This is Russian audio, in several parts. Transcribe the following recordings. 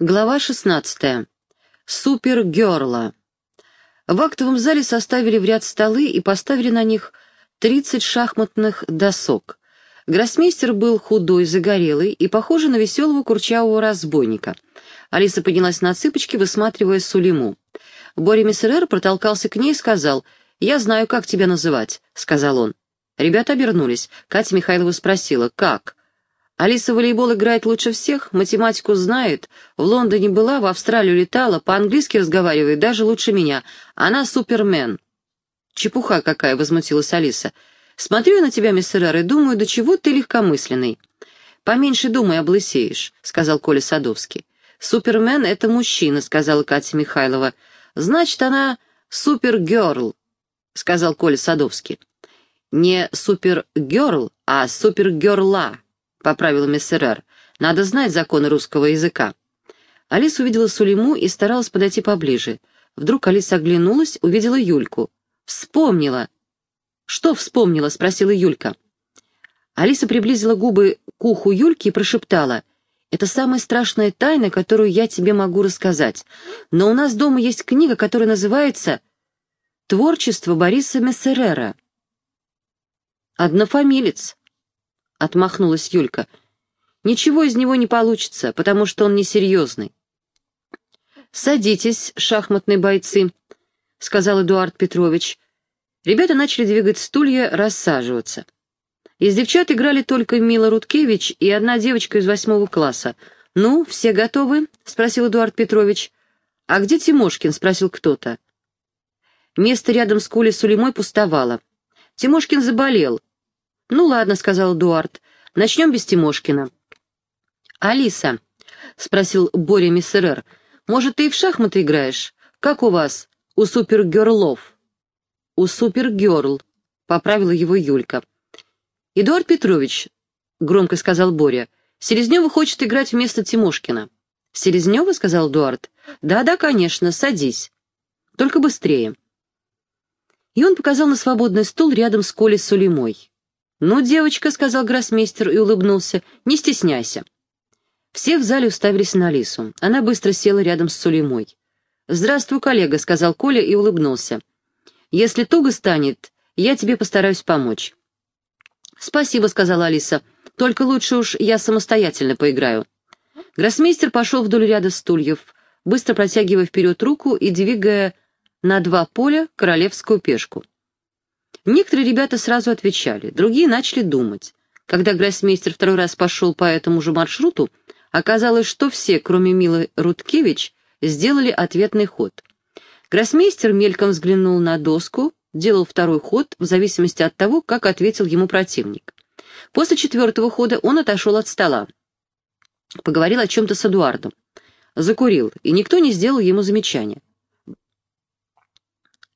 Глава 16. Супергерла. В актовом зале составили в ряд столы и поставили на них 30 шахматных досок. Гроссмейстер был худой, загорелый и похожий на веселого курчавого разбойника. Алиса поднялась на цыпочки, высматривая Сулиму. Боря Мессерер протолкался к ней и сказал, «Я знаю, как тебя называть», — сказал он. Ребята обернулись. Катя Михайлова спросила, «Как?» Алиса в волейбол играет лучше всех, математику знает, в Лондоне была, в Австралию летала, по-английски разговаривает, даже лучше меня. Она супермен». «Чепуха какая!» — возмутилась Алиса. «Смотрю я на тебя, мистер Эр, и думаю, до чего ты легкомысленный». «Поменьше думай, облысеешь», — сказал Коля Садовский. «Супермен — это мужчина», — сказала Катя Михайлова. «Значит, она супергерл», — сказал Коля Садовский. «Не супергерл, а супергерла», — поправила миссерар. «Надо знать законы русского языка». Алиса увидела Сулиму и старалась подойти поближе. Вдруг Алиса оглянулась, увидела Юльку. «Вспомнила!» «Что вспомнила?» — спросила Юлька. Алиса приблизила губы к уху Юльки и прошептала. «Это самая страшная тайна, которую я тебе могу рассказать. Но у нас дома есть книга, которая называется «Творчество Бориса Мессерера». «Однофамилец», — отмахнулась Юлька. «Ничего из него не получится, потому что он несерьезный». «Садитесь, шахматные бойцы», — сказал Эдуард Петрович. Ребята начали двигать стулья, рассаживаться. Из девчат играли только Мила Рудкевич и одна девочка из восьмого класса. «Ну, все готовы?» — спросил Эдуард Петрович. «А где Тимошкин?» — спросил кто-то. Место рядом с Колей Сулеймой пустовало. Тимошкин заболел, «Ну ладно», — сказал Эдуард, — «начнем без Тимошкина». «Алиса», — спросил Боря Миссерер, — «может, ты и в шахматы играешь? Как у вас, у супергерлов?» «У супергерл», — поправила его Юлька. «Эдуард Петрович», — громко сказал Боря, — «Селезнева хочет играть вместо Тимошкина». «Селезнева?» — сказал Эдуард. «Да-да, конечно, садись. Только быстрее». И он показал на свободный стул рядом с Колей Сулеймой. «Ну, девочка», — сказал гроссмейстер и улыбнулся, — «не стесняйся». Все в зале уставились на Алису. Она быстро села рядом с Сулеймой. «Здравствуй, коллега», — сказал Коля и улыбнулся. «Если туго станет, я тебе постараюсь помочь». «Спасибо», — сказала Алиса. «Только лучше уж я самостоятельно поиграю». Гроссмейстер пошел вдоль ряда стульев, быстро протягивая вперед руку и двигая на два поля королевскую пешку. Некоторые ребята сразу отвечали, другие начали думать. Когда гроссмейстер второй раз пошел по этому же маршруту, оказалось, что все, кроме Милы Рудкевич, сделали ответный ход. Гроссмейстер мельком взглянул на доску, делал второй ход в зависимости от того, как ответил ему противник. После четвертого хода он отошел от стола. Поговорил о чем-то с Эдуардом. Закурил, и никто не сделал ему замечания.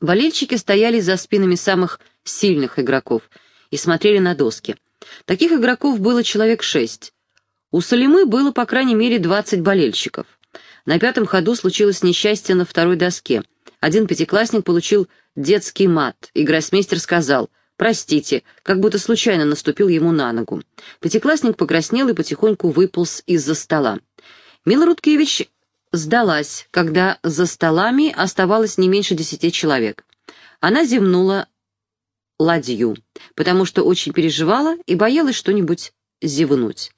Болельщики стояли за спинами самых сильных игроков и смотрели на доски. Таких игроков было человек шесть. У Салимы было по крайней мере двадцать болельщиков. На пятом ходу случилось несчастье на второй доске. Один пятиклассник получил детский мат, и гроссмейстер сказал «Простите», как будто случайно наступил ему на ногу. Пятиклассник покраснел и потихоньку выполз из-за стола. Мила Рудкевич сдалась, когда за столами оставалось не меньше десяти человек. Она зевнула ладью, потому что очень переживала и боялась что-нибудь зевнуть.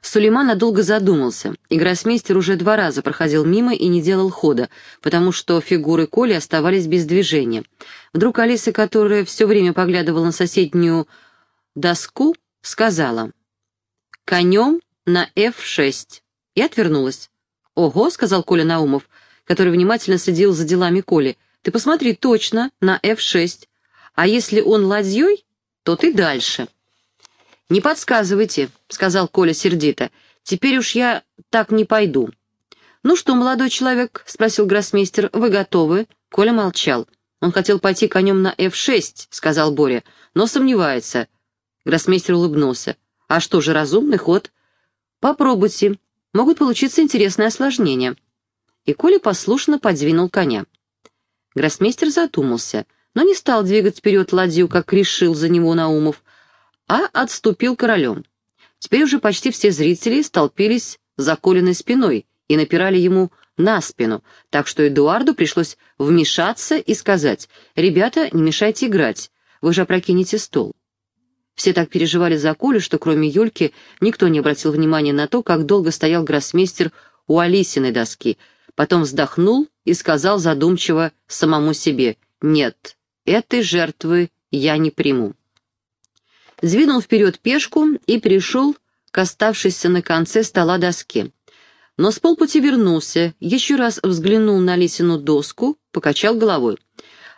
Сулейман надолго задумался, и гроссмейстер уже два раза проходил мимо и не делал хода, потому что фигуры Коли оставались без движения. Вдруг Алиса, которая все время поглядывала на соседнюю доску, сказала «Конем на F6» и отвернулась. «Ого», — сказал Коля Наумов, который внимательно следил за делами Коли, «ты посмотри точно на F6, а если он ладьей, то ты дальше». «Не подсказывайте», — сказал Коля сердито, «теперь уж я так не пойду». «Ну что, молодой человек?» — спросил гроссмейстер. «Вы готовы?» Коля молчал. «Он хотел пойти конем на F6», — сказал Боря, «но сомневается». Гроссмейстер улыбнулся. «А что же, разумный ход?» «Попробуйте могут получиться интересные осложнения». И Коля послушно подвинул коня. Гроссмейстер задумался, но не стал двигать вперед ладью, как решил за него Наумов, а отступил королем. Теперь уже почти все зрители столпились за Колиной спиной и напирали ему на спину, так что Эдуарду пришлось вмешаться и сказать, «Ребята, не мешайте играть, вы же опрокинете стол». Все так переживали за Колю, что кроме Юльки никто не обратил внимания на то, как долго стоял гроссмейстер у Алисиной доски, потом вздохнул и сказал задумчиво самому себе, «Нет, этой жертвы я не приму». Двинул вперед пешку и перешел к оставшейся на конце стола доске. Но с полпути вернулся, еще раз взглянул на Алисину доску, покачал головой.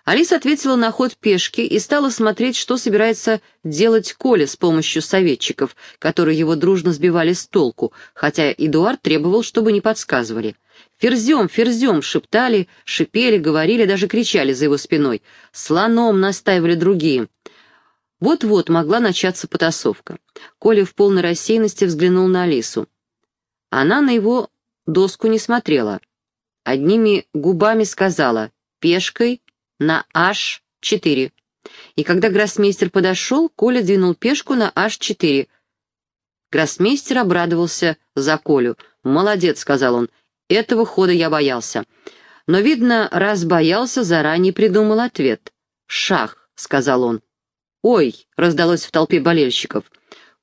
Алиса ответила на ход пешки и стала смотреть, что собирается делать Коля с помощью советчиков, которые его дружно сбивали с толку, хотя Эдуард требовал, чтобы не подсказывали. «Ферзем, ферзем!» — шептали, шипели, говорили, даже кричали за его спиной. «Слоном!» — настаивали другие. Вот-вот могла начаться потасовка. Коля в полной рассеянности взглянул на Алису. Она на его доску не смотрела. Одними губами сказала «пешкой на H4». И когда гроссмейстер подошел, Коля двинул пешку на H4. Гроссмейстер обрадовался за Колю. «Молодец», — сказал он, — «этого хода я боялся». Но, видно, раз боялся, заранее придумал ответ. «Шах», — сказал он. «Ой!» — раздалось в толпе болельщиков.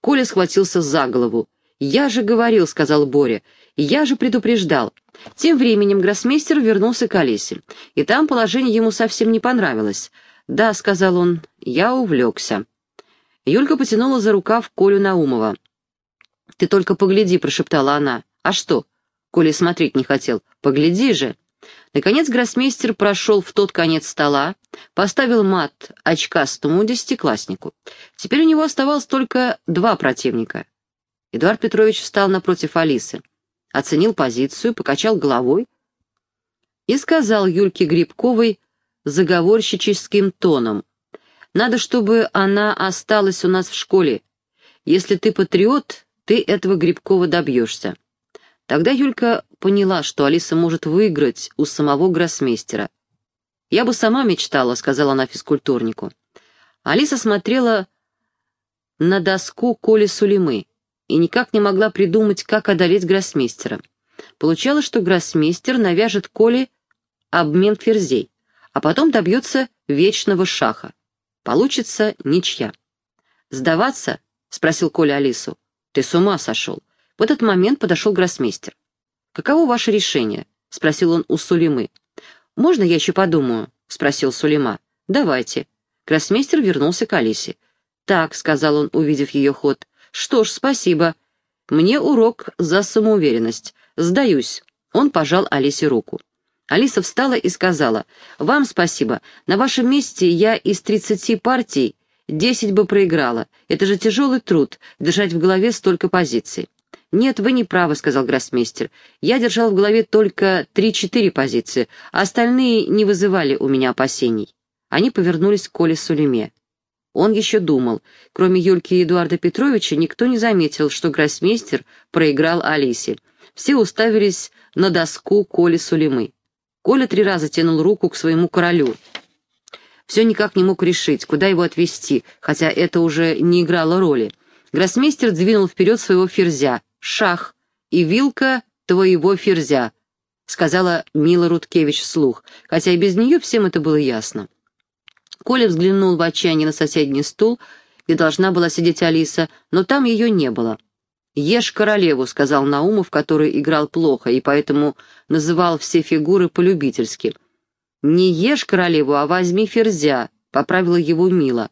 Коля схватился за голову. «Я же говорил», — сказал Боря, — «я же предупреждал». Тем временем гроссмейстер вернулся к Олесе, и там положение ему совсем не понравилось. «Да», — сказал он, — «я увлекся». Юлька потянула за рукав Колю Наумова. «Ты только погляди», — прошептала она. «А что?» — Коля смотреть не хотел. «Погляди же». Наконец гроссмейстер прошел в тот конец стола, поставил мат очкастому десятикласснику. Теперь у него оставалось только два противника. Эдуард Петрович встал напротив Алисы, оценил позицию, покачал головой и сказал Юльке Грибковой заговорщическим тоном. «Надо, чтобы она осталась у нас в школе. Если ты патриот, ты этого Грибкова добьешься». Тогда Юлька поняла, что Алиса может выиграть у самого гроссмейстера. «Я бы сама мечтала», — сказала она физкультурнику. Алиса смотрела на доску Коли Сулимы и никак не могла придумать, как одолеть гроссмейстера. Получалось, что гроссмейстер навяжет Коле обмен ферзей, а потом добьется вечного шаха. Получится ничья. «Сдаваться?» — спросил Коля Алису. «Ты с ума сошел. В этот момент подошел гроссмейстер. «Каково ваше решение?» — спросил он у Сулимы. «Можно я еще подумаю?» — спросил Сулима. «Давайте». Гроссмейстер вернулся к Алисе. «Так», — сказал он, увидев ее ход. «Что ж, спасибо. Мне урок за самоуверенность. Сдаюсь». Он пожал Алисе руку. Алиса встала и сказала, «Вам спасибо. На вашем месте я из тридцати партий десять бы проиграла. Это же тяжелый труд — держать в голове столько позиций». «Нет, вы не правы», — сказал гроссмейстер. «Я держал в голове только три-четыре позиции, а остальные не вызывали у меня опасений». Они повернулись к Коле Сулеме. Он еще думал. Кроме Юльки и Эдуарда Петровича, никто не заметил, что гроссмейстер проиграл Алисе. Все уставились на доску Коли Сулемы. Коля три раза тянул руку к своему королю. Все никак не мог решить, куда его отвести, хотя это уже не играло роли. Гроссмейстер двинул вперед своего ферзя, шах и вилка твоего ферзя», — сказала Мила Рудкевич вслух, хотя и без нее всем это было ясно. Коля взглянул в отчаянии на соседний стул, где должна была сидеть Алиса, но там ее не было. «Ешь королеву», — сказал Наумов, который играл плохо и поэтому называл все фигуры полюбительски. «Не ешь королеву, а возьми ферзя», — поправила его Мила.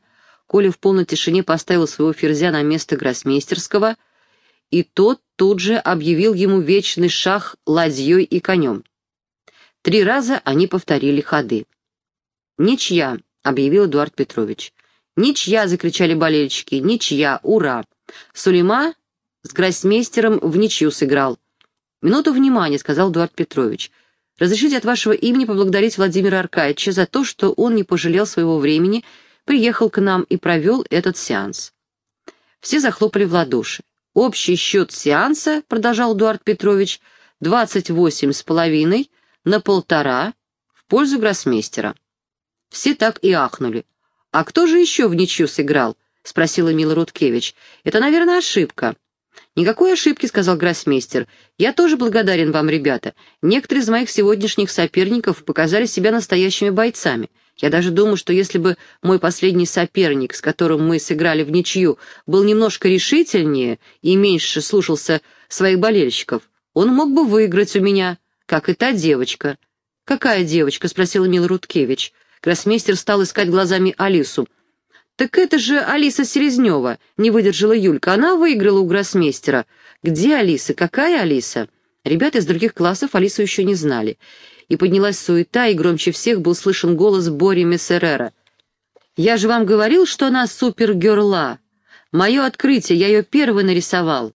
Коля в полной тишине поставил своего ферзя на место гроссмейстерского — и тот тут же объявил ему вечный шах ладьей и конем. Три раза они повторили ходы. «Ничья», — объявил Эдуард Петрович. «Ничья!» — закричали болельщики. «Ничья! Ура!» Сулейма с гроссмейстером в ничью сыграл. «Минуту внимания», — сказал Эдуард Петрович. «Разрешите от вашего имени поблагодарить Владимира Аркадьевича за то, что он не пожалел своего времени, приехал к нам и провел этот сеанс». Все захлопали в ладоши. Общий счет сеанса, продолжал Эдуард Петрович, двадцать восемь с половиной на полтора в пользу гроссмейстера. Все так и ахнули. «А кто же еще в ничью сыграл?» — спросила Мила Рудкевич. «Это, наверное, ошибка». «Никакой ошибки», — сказал гроссмейстер. «Я тоже благодарен вам, ребята. Некоторые из моих сегодняшних соперников показали себя настоящими бойцами. Я даже думаю, что если бы мой последний соперник, с которым мы сыграли в ничью, был немножко решительнее и меньше слушался своих болельщиков, он мог бы выиграть у меня, как и та девочка». «Какая девочка?» — спросила Мила Руткевич. Гроссмейстер стал искать глазами Алису. «Так это же Алиса Селезнева», — не выдержала Юлька. «Она выиграла у гроссмейстера». «Где Алиса? Какая Алиса?» Ребята из других классов Алису еще не знали. И поднялась суета, и громче всех был слышен голос Бори Мессерера. «Я же вам говорил, что она супергерла. Мое открытие, я ее первый нарисовал.